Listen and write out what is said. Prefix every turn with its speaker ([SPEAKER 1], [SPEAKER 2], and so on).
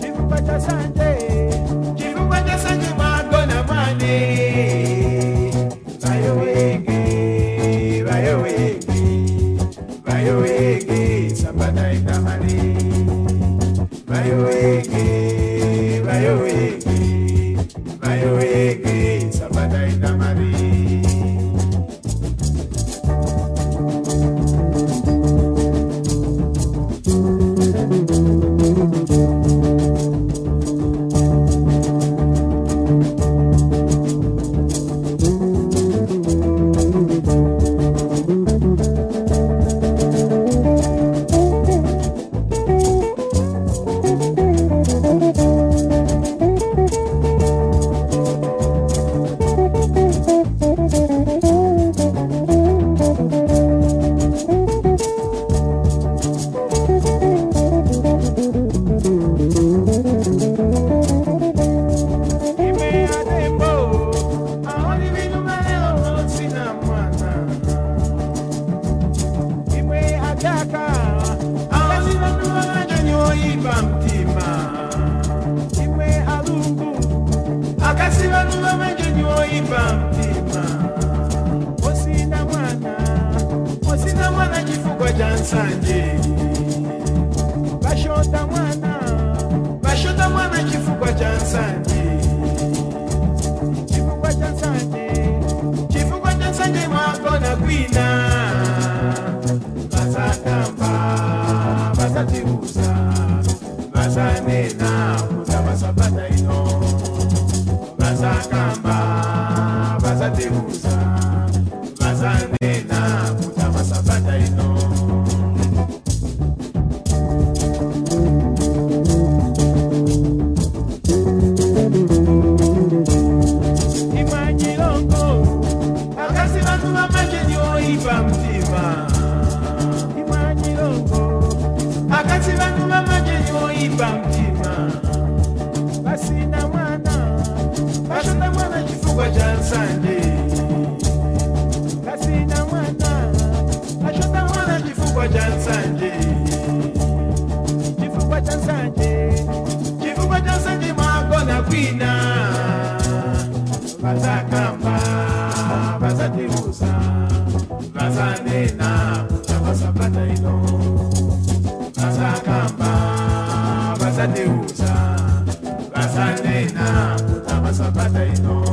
[SPEAKER 1] chifukwa Osina mwana, chifukwa cha nsanje. Bashota mwana, vasakamba vasatiuza vasanena kuza vasapata ino. Imwanyilongo akasi mtima mwagona kwina vazakamba vazatiuza vazanena kuta vasapata ino vazakamba vazatiuza vazanena kuta vasapata ino